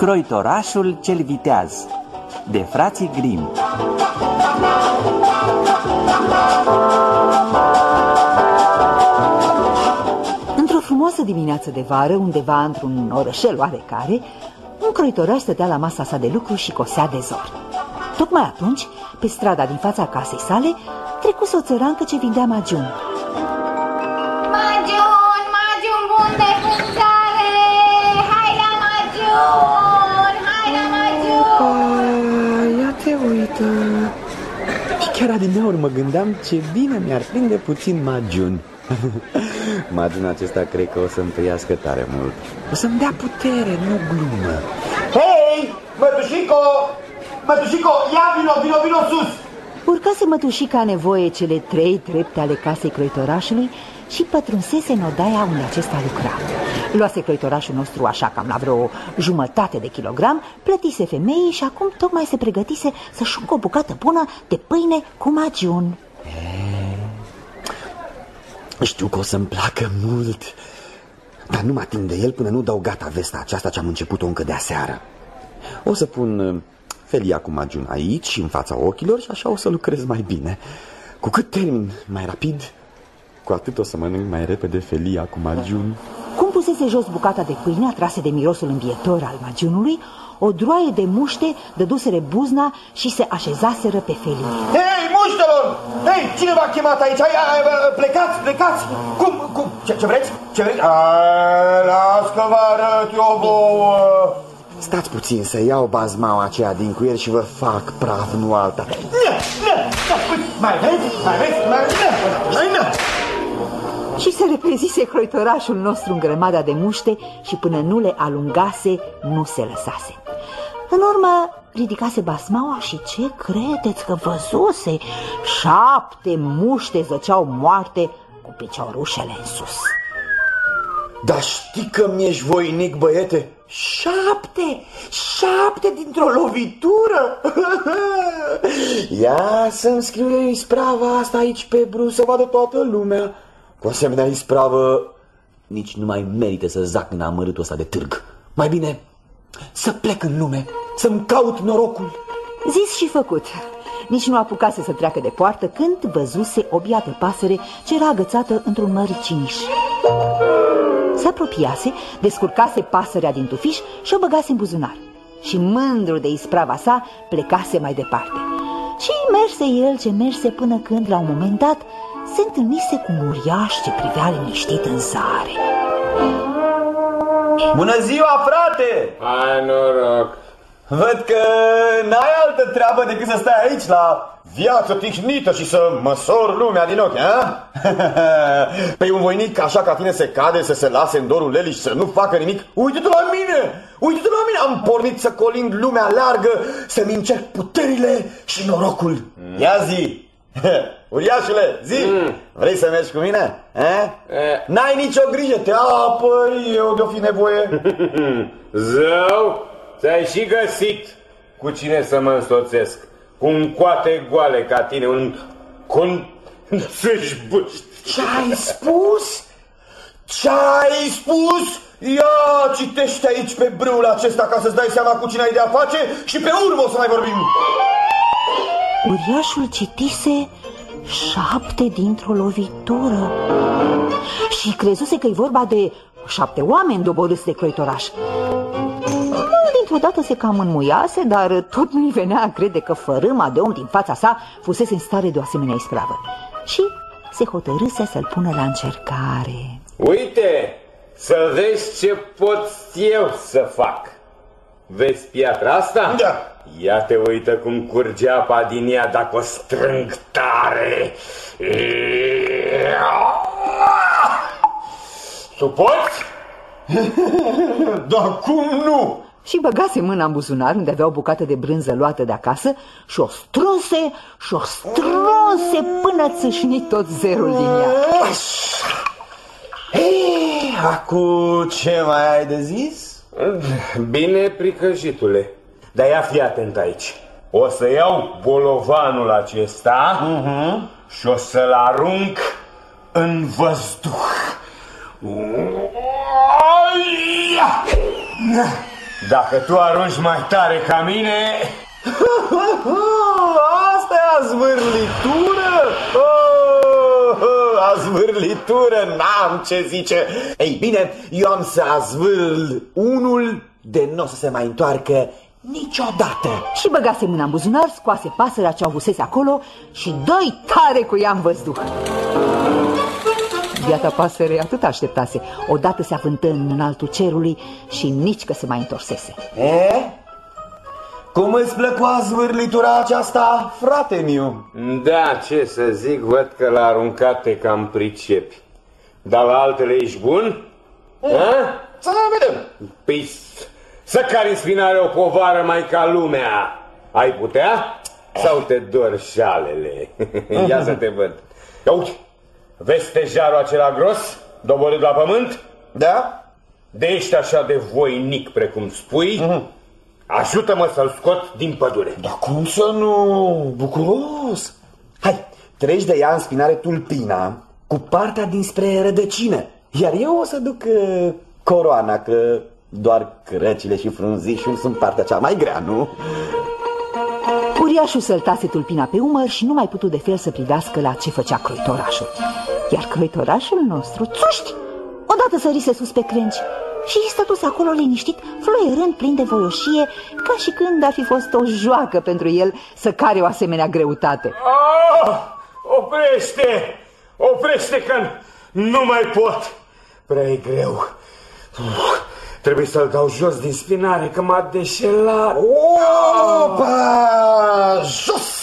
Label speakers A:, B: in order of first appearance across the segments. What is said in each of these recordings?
A: Croitorașul cel viteaz de frații Grimm
B: Într-o frumoasă dimineață de vară, undeva într-un orășel oarecare, un croitoraș stătea la masa sa de lucru și cosea de zor. Tocmai atunci, pe strada din fața casei sale, trecuse o țărancă ce vindea magiun.
C: Adineori mă gândeam ce bine mi-ar prinde puțin magiun. Magiun acesta cred că o să-mi trăiască tare mult. O să-mi dea putere, nu glumă.
D: Hei, mătușico! Mătușico, ia vino, vino, vino sus!
B: Urcase mătușica nevoie cele trei trepte ale casei croitorașului și pătrunsese în odaia unde acesta lucra. Luase croitorașul nostru așa cam la vreo jumătate de kilogram, plătise femeii și acum tocmai se pregătise să-și o bucată bună de pâine cu magiun.
C: Știu că o să-mi placă mult, dar nu mă ating de el până nu dau gata vesta aceasta ce am început-o încă de aseară. O să pun uh, felia cu magiun aici și în fața ochilor și așa o să lucrez mai bine. Cu cât termin mai rapid, cu atât o să mănânc mai repede felia cu magiun.
B: Cum pusese jos bucata de pâine atrase de mirosul îmbietor al magiunului, o droaie de muște dăduseră buzna și se așezaseră pe felie.
D: Hei, muștelor! Hei, cine v-a chemat aici? Hai, hai, bă, plecați, plecați! Cum, cum? Ce, ce vreți? Ce vreți? Hai, las că vă arăt eu vouă!
C: Stați puțin să iau bazmaua aceea din cuier și vă fac praf, nu alta.
D: Nă, nă, nă, uite, mai vreți? Mai vreți? Mai vreți? Mai nă!
B: Și se repezise croitorașul nostru în grămada de muște și până nu le alungase, nu se lăsase. În urmă, ridicase basmaua și ce credeți că văzuse? Șapte muște zăceau moarte cu piciorușele în sus.
D: Dar știi că mi-ești voinic, băiete? Șapte! Șapte dintr-o lovitură!
C: Ia să-mi scriu eu isprava asta aici pe bru să vadă toată lumea. Cu asemenea ispravă, nici nu mai merită să zac în amărâtul ăsta de târg. Mai bine să plec în lume, să-mi caut norocul.
B: Zis și făcut. Nici nu apucase să treacă de poartă când văzuse o biată pasăre ce era agățată într-un măriciniș. Se apropiase, descurcase pasărea din tufiș și o băgase în buzunar. Și mândru de isprava sa, plecase mai departe. Și merse el ce merse până când, la un moment dat, se întâlnise cu un uriaș ce privea liniștit în zare.
D: Bună ziua, frate!
E: Hai noroc!
D: Văd că n-ai altă treabă decât să stai aici la viață tihnită și să măsori lumea din ochi, a? Pe un voinic așa ca tine se cade să se lase în dorul lelii și să nu facă nimic? Uite-te la mine! Uite-te la mine! Am pornit să colind lumea largă, să-mi încerc puterile și norocul. Mm. Ia zi! Uriașule, zi! Mm. Vrei să mergi cu mine? Eh? N-ai nicio grijă, te apăr eu de-o fi nevoie.
E: Zău, ți-ai și găsit cu cine să mă însoțesc. Cu un coate goale ca tine, un con... Sâșbuști.
D: Ce-ai spus? Ce-ai spus? Ia, citește aici pe brâul acesta ca să-ți dai seama cu cine ai de-a face și pe urmă o să mai vorbim.
B: Uriașul citise șapte dintr-o lovitură și crezuse că e vorba de șapte oameni doborâți de croitoraș. Dintr-o dată se cam înmuiase, dar tot nu-i venea a crede că fărâma de om din fața sa fusese în stare de o asemenea ispravă. Și se hotărâse să-l pună la încercare.
E: Uite, să vezi ce pot eu să fac. Vezi piatra asta?
D: Da.
E: Ia te uită cum curge apa din ea dacă o strâng tare. Suporți?
D: Dar cum nu?
B: Și băgase mâna în buzunar unde avea o bucată de brânză luată de acasă și o strânse și o strânse până țâșni tot zerul din ea.
D: Ei, acum ce mai ai de zis?
E: Bine, pricăjitule. Dar ia fi atent aici. O să iau bolovanul acesta uh-huh. și o să-l arunc în văzduh. Dacă tu arunci mai tare ca mine,
D: Asta e azvârlitură? Oh, oh, azvârlitură, n-am ce zice. Ei bine, eu am să azvârl unul de nu o să se mai întoarcă niciodată.
B: Și băgase mâna în buzunar, scoase pasărea ce avusese acolo și doi tare cu ea în văzduh. Biata pasăre atât așteptase. Odată se avântă în înaltul cerului și nici că se mai întorsese.
D: E? Cum îți plăcu azvârlitura aceasta, frate miu?
E: da, ce să zic, văd că la aruncate cam pricepi. Dar la altele ești bun? Ha?
D: Să vedem.
E: Păi s- să cari în spinare o povară mai ca lumea. Ai putea? Sau te dor șalele? Ia să te văd. Ia uite, vezi stejarul acela gros, doborât la pământ?
D: Da?
E: De ești așa de voinic precum spui, ajută-mă să-l scot din pădure.
D: Dar cum să nu? Bucuros! Hai, treci de ea în spinare tulpina cu partea dinspre rădăcină, iar eu o să duc uh, coroana, că doar crăcile și frunzișul sunt partea cea mai grea, nu?
B: Uriașul săltase tulpina pe umăr și nu mai putu de fel să privească la ce făcea croitorașul. Iar croitorașul nostru, țuști, odată sărise sus pe crengi și stătuse acolo liniștit, fluierând plin de voioșie, ca și când ar fi fost o joacă pentru el să care o asemenea greutate.
E: Oh, oprește! Oprește că nu mai pot! Prea e greu. Uf, trebuie să-l dau jos din spinare, că m-a deșelat.
D: Opa! Jos!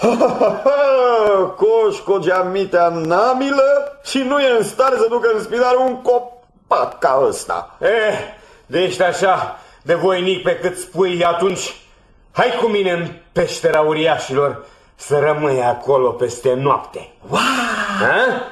D: Coșco geamitea namilă și nu e în stare să ducă în spinare un copac ca ăsta.
E: Eh, de ești așa de voinic pe cât spui atunci, hai cu mine în peștera uriașilor să rămâi acolo peste noapte.
D: Wow!
E: Ha?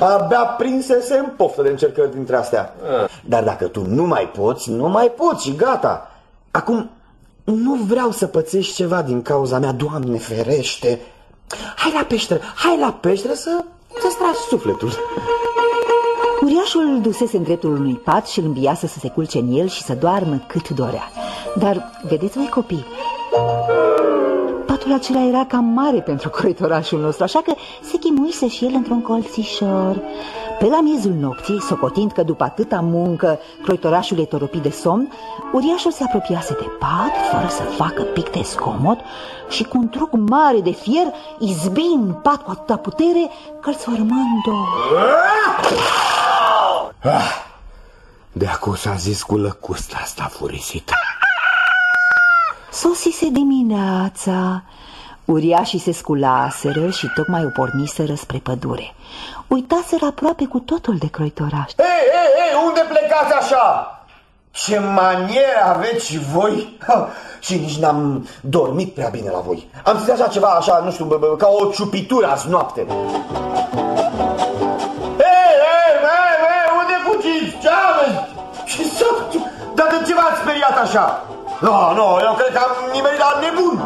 D: Abia prinsese în poftă de încercări dintre astea. Dar dacă tu nu mai poți, nu mai poți și gata. Acum, nu vreau să pățești ceva din cauza mea, Doamne ferește. Hai la peșteră, hai la peșteră să să-ți tragi sufletul.
B: Uriașul îl dusese în dreptul unui pat și îl înviase să se culce în el și să doarmă cât dorea. Dar, vedeți voi copii, patul acela era cam mare pentru croitorașul nostru, așa că se chimuise și el într-un colțișor. Pe la miezul nopții, socotind că după atâta muncă croitorașul e toropit de somn, uriașul se apropiase de pat, fără să facă pic de scomod, și cu un truc mare de fier izbi în pat cu atâta putere că îl sfărâmă în două.
E: De acum s-a zis cu lăcusta asta furisită.
B: Sosise dimineața, uriașii se sculaseră și tocmai o porniseră spre pădure. Uitaseră aproape cu totul de croitoraș.
D: Ei, ei, ei, unde plecați așa? Ce maniere aveți și voi? Ha, și nici n-am dormit prea bine la voi. Am zis așa ceva, așa, nu știu, bă, bă, ca o ciupitură azi noapte. Ei, ei, ei, ei, unde fugiți? Ce aveți? Ce să... Dar de ce v-ați speriat așa? Nu, no, nu, no, eu cred că am nimerit la nebun.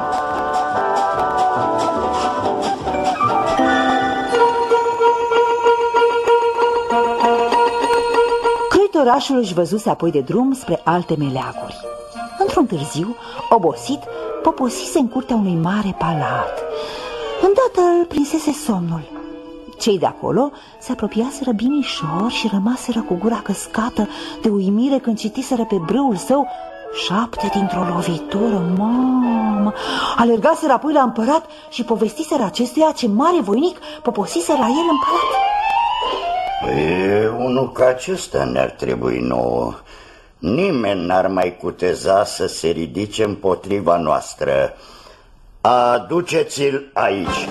B: Croitorașul își văzuse apoi de drum spre alte meleaguri. Într-un târziu, obosit, poposise în curtea unui mare palat. Îndată îl prinsese somnul. Cei de acolo se apropiaseră binișor și rămaseră cu gura căscată de uimire când citiseră pe brâul său șapte dintr-o lovitură, mamă! Alergaseră apoi la împărat și povestiseră acestuia ce mare voinic poposise la el în palat.
F: Păi, unul ca acesta ne-ar trebui nouă. Nimeni n-ar mai cuteza să se ridice împotriva noastră. Aduceți-l aici.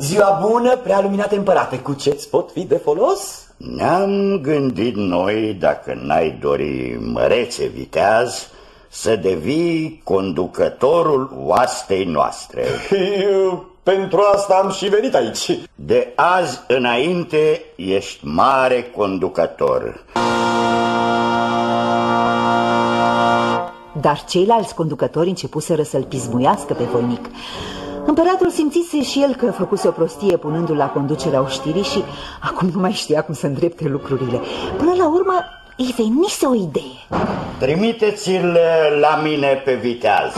D: Ziua bună, prea luminate împărate, cu ce-ți pot fi de folos?
F: Ne-am gândit noi, dacă n-ai dori mărețe viteaz, să devii conducătorul oastei noastre.
D: Eu, pentru asta am și venit aici.
F: De azi înainte ești mare conducător.
B: Dar ceilalți conducători începuseră să-l pismuiască pe voinic. Împăratul simțise și el că făcuse o prostie punându-l la conducerea oștirii și acum nu mai știa cum să îndrepte lucrurile. Până la urmă îi venise o idee.
F: Trimiteți-l la mine pe viteaz.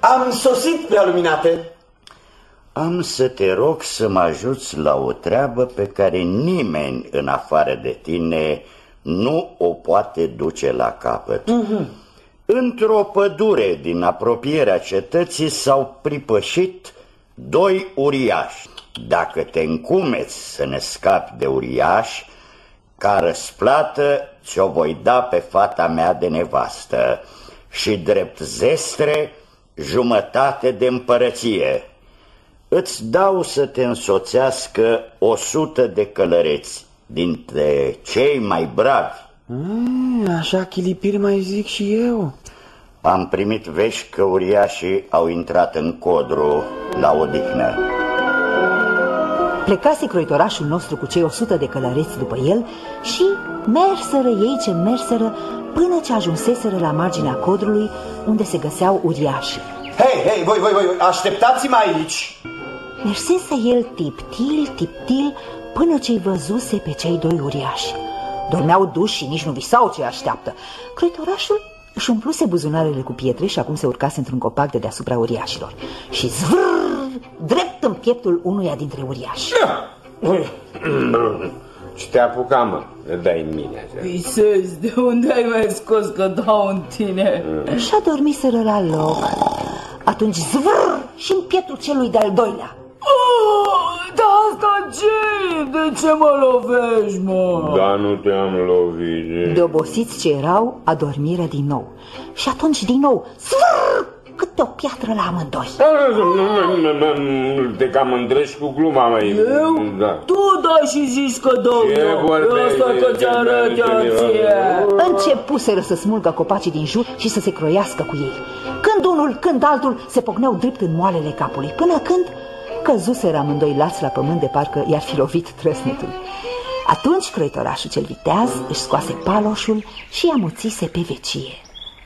D: Am sosit, prea luminate.
F: Am să te rog să mă ajuți la o treabă pe care nimeni în afară de tine nu o poate duce la capăt. Mm-hmm. Într-o pădure din apropierea cetății s-au pripășit doi uriași. Dacă te încumeți să ne scapi de uriași, ca răsplată ți-o voi da pe fata mea de nevastă și drept zestre jumătate de împărăție. Îți dau să te însoțească o sută de călăreți dintre cei mai bravi.
C: Mm, așa chilipiri mai zic și eu.
F: Am primit vești că uriașii au intrat în codru la odihnă.
B: Plecase croitorașul nostru cu cei 100 de călăreți după el și merseră ei ce merseră până ce ajunseseră la marginea codrului unde se găseau uriașii.
D: Hei, hei, voi, voi, voi, așteptați-mă aici!
B: Mersese el tiptil, tiptil, până ce-i văzuse pe cei doi uriași. Dormeau duși și nici nu visau ce așteaptă. Croitorașul își umpluse buzunarele cu pietre și acum se urcase într-un copac de deasupra uriașilor. Și zvârr, drept în pieptul unuia dintre uriași.
E: Și te apuca, mă, îl dai în mine. așa.
G: Visez, de unde ai mai scos că dau în tine?
B: Și adormiseră la loc. Atunci zvârr și în pieptul celui de-al doilea.
G: Oh, dar asta ce De ce mă lovești, mă?
E: Da, nu te-am lovit.
B: De obosiți ce erau, adormiră din nou. Și atunci din nou, zvârr, câte o piatră la amândoi.
E: Da, nu, nu, nu, nu, nu, Te cam îndrești cu gluma, mai.
G: Eu?
E: Da.
G: Tu dai și zici că dau
E: Ce
G: eu.
E: vorbești?
G: Asta că ți arăt eu ție.
B: Începuseră să smulgă copacii din jur și să se croiască cu ei. Când unul, când altul se pocneau drept în moalele capului, până când căzuseră amândoi lați la pământ de parcă i-ar fi lovit trăsnetul. Atunci croitorașul cel viteaz își scoase paloșul și amuțise pe vecie.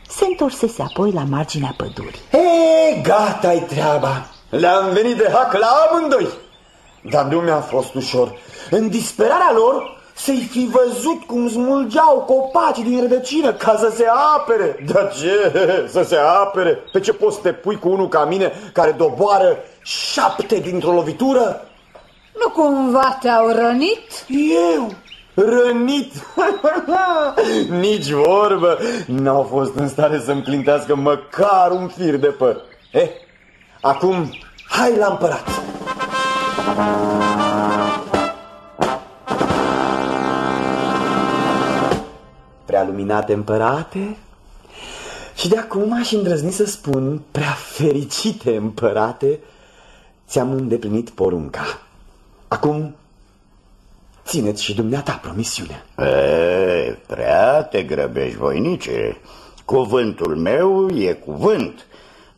B: Se întorsese apoi la marginea pădurii.
D: E, gata-i treaba. Le-am venit de hac la amândoi. Dar nu mi-a fost ușor. În disperarea lor să-i fi văzut cum smulgeau copacii din rădăcină ca să se apere. Dar ce? Să se apere? Pe ce poți să te pui cu unul ca mine care doboară șapte dintr-o lovitură?
H: Nu cumva te-au rănit?
D: Eu? Rănit? Nici vorbă. N-au fost în stare să-mi clintească măcar un fir de păr. Eh, acum, hai la împărat. Prea luminate împărate și de acum aș îndrăzni să spun, prea fericite împărate, ți-am îndeplinit porunca. Acum Țineți și dumneata promisiunea.
F: E, prea te grăbești, voinice. Cuvântul meu e cuvânt,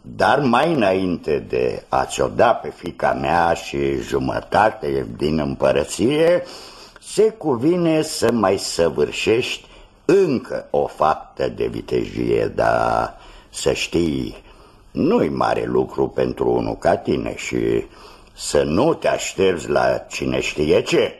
F: dar mai înainte de a-ți o da pe fica mea și jumătate din împărăție, se cuvine să mai săvârșești încă o faptă de vitejie, dar să știi, nu-i mare lucru pentru unul ca tine și să nu te aștepți la cine știe ce.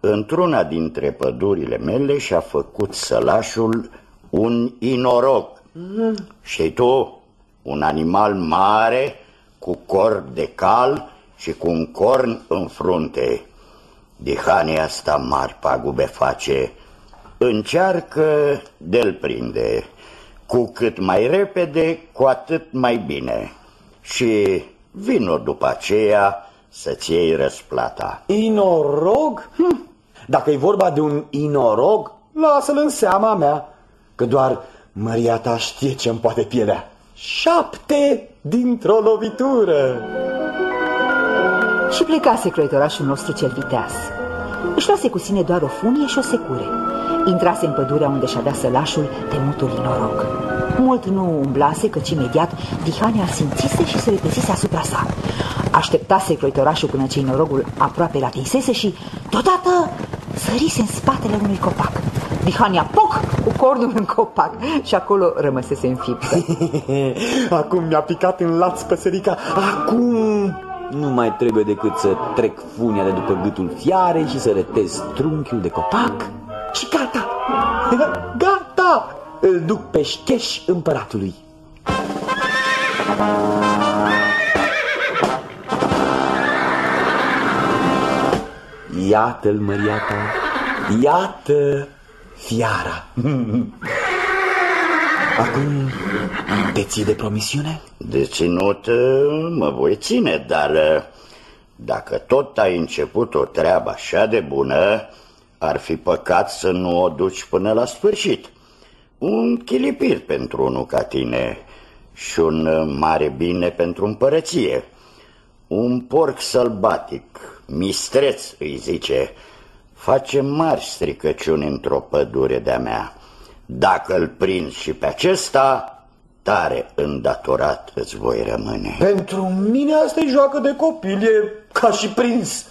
F: Într-una dintre pădurile mele și-a făcut sălașul un inorog. Mm. Și tu, un animal mare, cu corp de cal și cu un corn în frunte. Dihania asta mari pagube face, încearcă de-l prinde. Cu cât mai repede, cu atât mai bine. Și vino după aceea să-ți iei răsplata.
D: Inorog? Hm. Dacă e vorba de un inorog, lasă-l în seama mea, că doar Maria ta știe ce-mi poate pielea. Șapte dintr-o lovitură.
B: Și plecase croitorașul nostru cel viteaz. Își luase cu sine doar o funie și o secure. Intrase în pădurea unde și-a dat sălașul temutul inorog. Mult nu umblase, căci imediat Dihania simțise și se repezise asupra sa. Așteptase croitorașul până ce inorogul aproape l atinsese și, deodată, sărise în spatele unui copac. Dihania, poc, cu cornul în copac și acolo rămăsese înfiptă.
D: Acum mi-a picat în laț păsărica, acum nu mai trebuie decât să trec funia de după gâtul fiarei și să retez trunchiul de copac și gata, gata, îl duc pe șcheș împăratului. Iată-l, măriata, iată fiara. Acum te ții de promisiune?
F: De ținut mă voi ține, dar dacă tot ai început o treabă așa de bună, ar fi păcat să nu o duci până la sfârșit. Un chilipir pentru unul ca tine și un mare bine pentru împărăție. Un porc sălbatic, mistreț îi zice, face mari stricăciuni într-o pădure de-a mea. Dacă îl prind și pe acesta, tare îndatorat îți voi rămâne.
D: Pentru mine asta e joacă de copil, e ca și prins.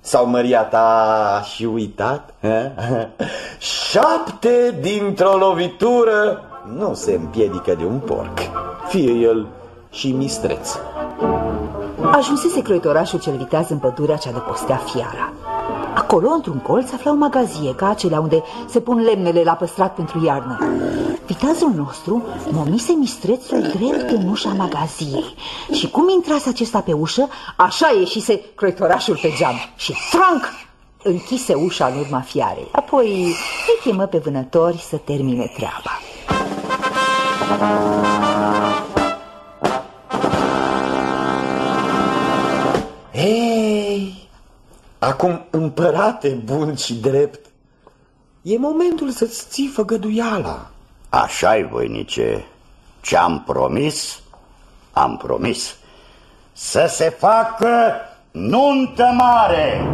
D: Sau măria ta și uitat? Șapte dintr-o lovitură nu se împiedică de un porc, fie el și mistreț.
B: Ajunsese croitorașul cel viteaz în pădurea cea de postea fiara. Acolo, într-un colț, afla o magazie, ca acelea unde se pun lemnele la păstrat pentru iarnă. Viteazul nostru momise mistrețul drept în ușa magaziei și cum intrase acesta pe ușă, așa ieșise croitorașul pe geam și franc închise ușa în urma fiarei. Apoi îi chemă pe vânători să termine treaba.
D: Hei, acum împărate bun și drept, e momentul să-ți ții făgăduiala.
F: Așa-i, voinice, ce-am promis, am promis. Să se facă nuntă mare!